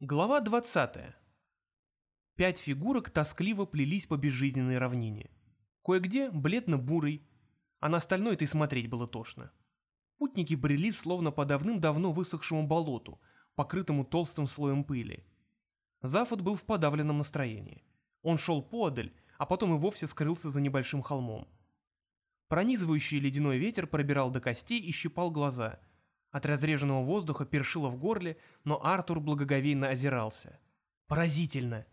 Глава 20. Пять фигурок тоскливо плелись по безжизненной равнине. Кое-где бледно-бурый, а на остальное это и смотреть было тошно. Путники брели словно по давным-давно высохшему болоту, покрытому толстым слоем пыли. Зафот был в подавленном настроении. Он шел подаль, а потом и вовсе скрылся за небольшим холмом. Пронизывающий ледяной ветер пробирал до костей и щипал глаза – от разреженного воздуха першило в горле, но Артур благоговейно озирался. «Поразительно!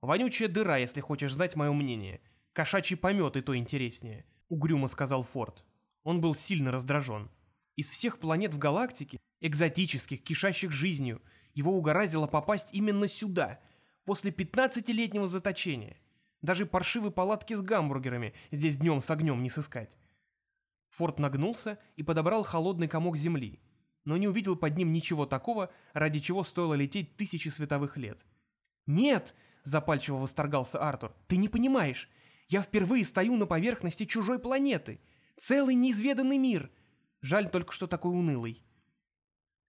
Вонючая дыра, если хочешь знать мое мнение. Кошачий помет и то интереснее», — угрюмо сказал Форд. Он был сильно раздражен. Из всех планет в галактике, экзотических, кишащих жизнью, его угораздило попасть именно сюда, после пятнадцатилетнего заточения. Даже паршивые палатки с гамбургерами здесь днем с огнем не сыскать. Форд нагнулся и подобрал холодный комок земли, но не увидел под ним ничего такого, ради чего стоило лететь тысячи световых лет. «Нет!» – запальчиво восторгался Артур. «Ты не понимаешь! Я впервые стою на поверхности чужой планеты! Целый неизведанный мир! Жаль только, что такой унылый!»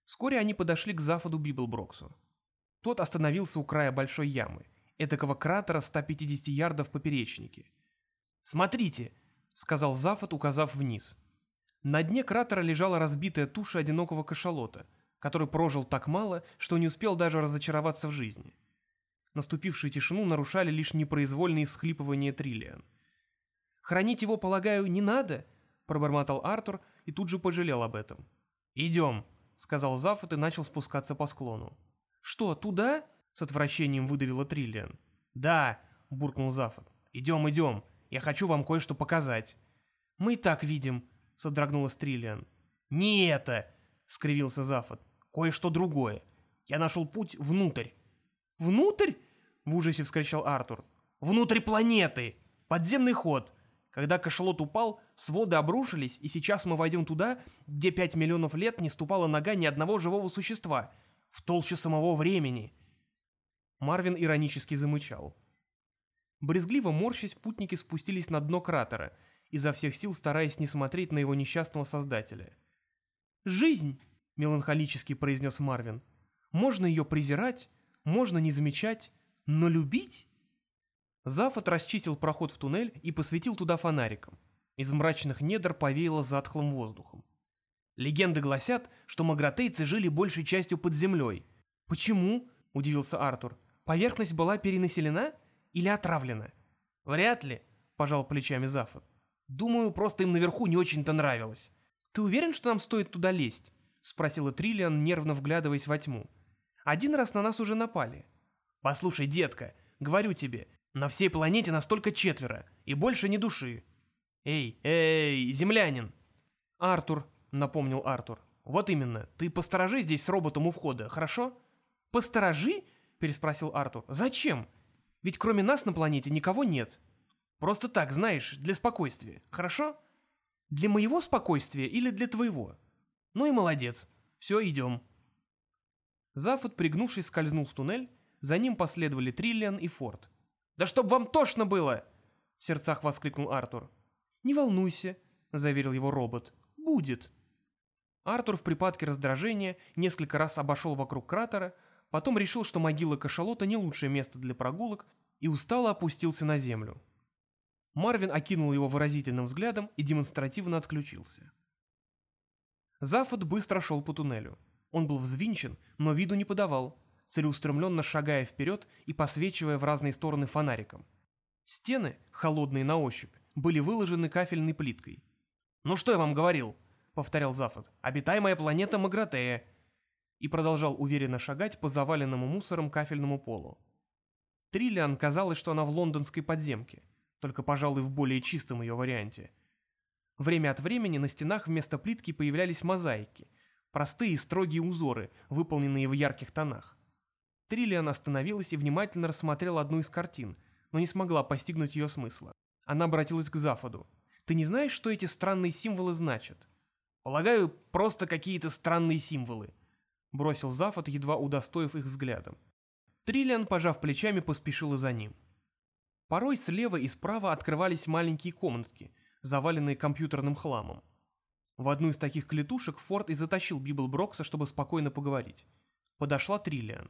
Вскоре они подошли к Зафоду Библброксу. Тот остановился у края большой ямы, этакого кратера 150 ярдов поперечнике. «Смотрите!» — сказал Зафот, указав вниз. На дне кратера лежала разбитая туша одинокого кашалота, который прожил так мало, что не успел даже разочароваться в жизни. Наступившую тишину нарушали лишь непроизвольные всхлипывания Триллиан. «Хранить его, полагаю, не надо?» – пробормотал Артур и тут же пожалел об этом. «Идем», – сказал Зафот и начал спускаться по склону. «Что, туда?» – с отвращением выдавила Триллиан. «Да», – буркнул Зафот. «Идем, идем. Я хочу вам кое-что показать». «Мы и так видим», — содрогнулась Триллиан. «Не это!» — скривился Зафот. «Кое-что другое. Я нашел путь внутрь». «Внутрь?» — в ужасе вскричал Артур. «Внутрь планеты! Подземный ход. Когда кашалот упал, своды обрушились, и сейчас мы войдем туда, где пять миллионов лет не ступала нога ни одного живого существа. В толще самого времени». Марвин иронически замычал. Брезгливо морщась, путники спустились на дно кратера — изо всех сил стараясь не смотреть на его несчастного создателя. «Жизнь!» — меланхолически произнес Марвин. «Можно ее презирать, можно не замечать, но любить?» Зафот расчистил проход в туннель и посветил туда фонариком. Из мрачных недр повеяло затхлым воздухом. Легенды гласят, что магратейцы жили большей частью под землей. «Почему?» – удивился Артур. «Поверхность была перенаселена или отравлена?» «Вряд ли», – пожал плечами Зафот. Думаю, просто им наверху не очень-то нравилось. Ты уверен, что нам стоит туда лезть? Спросила Триллиан, нервно вглядываясь во тьму. Один раз на нас уже напали. Послушай, детка, говорю тебе, на всей планете нас только четверо, и больше ни души. Эй, эй, землянин. Артур, напомнил Артур. Вот именно, ты посторожи здесь с роботом у входа, хорошо? Посторожи? Переспросил Артур. Зачем? Ведь кроме нас на планете никого нет. Просто так, знаешь, для спокойствия, хорошо? Для моего спокойствия или для твоего? Ну и молодец. Все, идем. Зафот, пригнувшись, скользнул в туннель, за ним последовали Триллиан и Форд. «Да чтоб вам тошно было!» В сердцах воскликнул Артур. «Не волнуйся», — заверил его робот. «Будет». Артур в припадке раздражения несколько раз обошел вокруг кратера, потом решил, что могила кашалота не лучшее место для прогулок, и устало опустился на землю. Марвин окинул его выразительным взглядом и демонстративно отключился. Зафот быстро шел по туннелю. Он был взвинчен, но виду не подавал, целеустремленно шагая вперед и посвечивая в разные стороны фонариком. Стены, холодные на ощупь, были выложены кафельной плиткой. «Ну что я вам говорил?» — повторял Зафот. «Обитаемая планета Магратея!» И продолжал уверенно шагать по заваленному мусором кафельному полу. Триллиан казалось, что она в лондонской подземке — только, пожалуй, в более чистом ее варианте. Время от времени на стенах вместо плитки появлялись мозаики, простые строгие узоры, выполненные в ярких тонах. Триллиан остановилась и внимательно рассмотрела одну из картин, но не смогла постигнуть ее смысла. Она обратилась к Зафоду. «Ты не знаешь, что эти странные символы значат?» «Полагаю, просто какие-то странные символы», — бросил Зафод, едва удостоив их взглядом. Триллиан, пожав плечами, поспешила за ним. Порой слева и справа открывались маленькие комнатки, заваленные компьютерным хламом. В одну из таких клетушек Форд и затащил Библ Брокса, чтобы спокойно поговорить. Подошла Триллиан.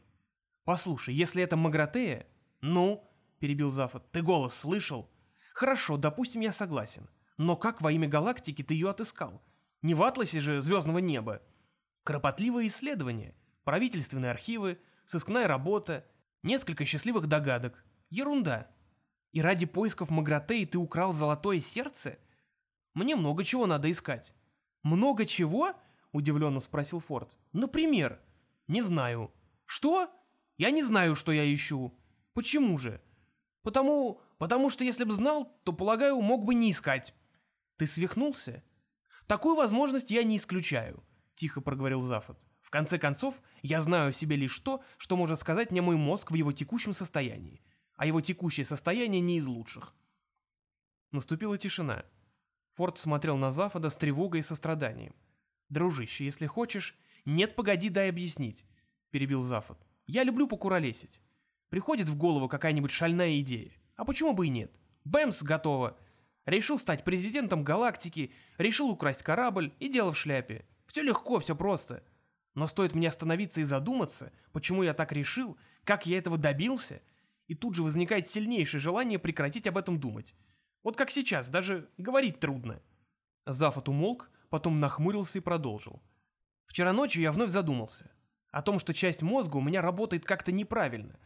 Послушай, если это Магратея... Ну, перебил Зафот, ты голос слышал? Хорошо, допустим, я согласен. Но как во имя галактики ты ее отыскал? Не в атласе же звездного неба. Кропотливое исследование, правительственные архивы, сыскная работа, несколько счастливых догадок. Ерунда. И ради поисков Магратеи ты украл золотое сердце? Мне много чего надо искать. Много чего? Удивленно спросил Форд. Например? Не знаю. Что? Я не знаю, что я ищу. Почему же? Потому... потому что если бы знал, то, полагаю, мог бы не искать. Ты свихнулся? Такую возможность я не исключаю, тихо проговорил Зафот. В конце концов, я знаю о себе лишь то, что может сказать мне мой мозг в его текущем состоянии. А его текущее состояние не из лучших. Наступила тишина. Форд смотрел на Зафода с тревогой и состраданием. «Дружище, если хочешь...» «Нет, погоди, дай объяснить», — перебил Зафод. «Я люблю покуролесить. Приходит в голову какая-нибудь шальная идея. А почему бы и нет? Бэмс, готово. Решил стать президентом галактики, решил украсть корабль и дело в шляпе. Все легко, все просто. Но стоит мне остановиться и задуматься, почему я так решил, как я этого добился, и тут же возникает сильнейшее желание прекратить об этом думать. Вот как сейчас, даже говорить трудно. Зафот умолк, потом нахмурился и продолжил. Вчера ночью я вновь задумался. О том, что часть мозга у меня работает как-то неправильно.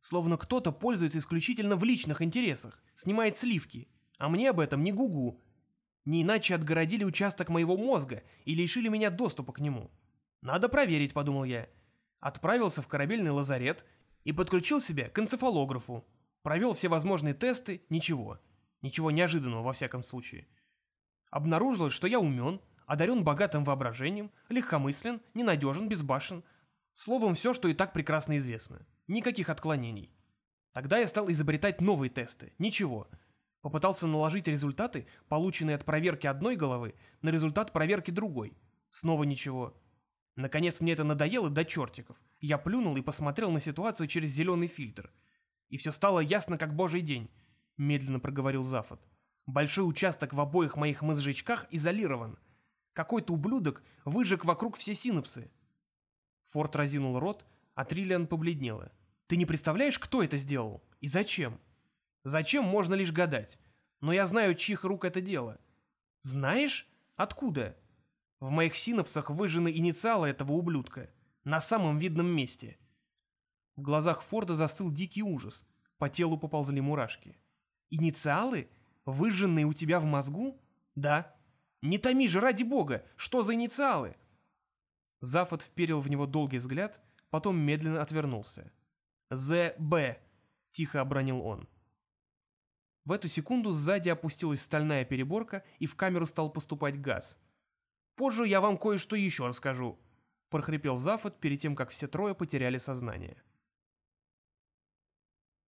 Словно кто-то пользуется исключительно в личных интересах, снимает сливки, а мне об этом не гугу. Не иначе отгородили участок моего мозга и лишили меня доступа к нему. Надо проверить, подумал я. Отправился в корабельный лазарет и подключил себя к энцефалографу. Провел все возможные тесты, ничего. Ничего неожиданного во всяком случае. Обнаружилось, что я умен, одарен богатым воображением, легкомыслен, ненадежен, безбашен. Словом, все, что и так прекрасно известно. Никаких отклонений. Тогда я стал изобретать новые тесты. Ничего. Попытался наложить результаты, полученные от проверки одной головы, на результат проверки другой. Снова ничего. Наконец мне это надоело до чертиков. Я плюнул и посмотрел на ситуацию через зеленый фильтр. И все стало ясно, как божий день, медленно проговорил Зафот. Большой участок в обоих моих мозжечках изолирован. Какой-то ублюдок выжег вокруг все синапсы. Форд разинул рот, а Триллиан побледнела. «Ты не представляешь, кто это сделал? И зачем?» «Зачем, можно лишь гадать. Но я знаю, чьих рук это дело». «Знаешь? Откуда?» «В моих синапсах выжжены инициалы этого ублюдка. На самом видном месте». В глазах Форда застыл дикий ужас. По телу поползли мурашки. «Инициалы? Выжженные у тебя в мозгу?» «Да». «Не томи же, ради бога! Что за инициалы?» Зафот вперил в него долгий взгляд, потом медленно отвернулся. «ЗБ», — тихо обронил он. В эту секунду сзади опустилась стальная переборка, и в камеру стал поступать газ. «Позже я вам кое-что еще расскажу», — прохрипел Зафот перед тем, как все трое потеряли сознание.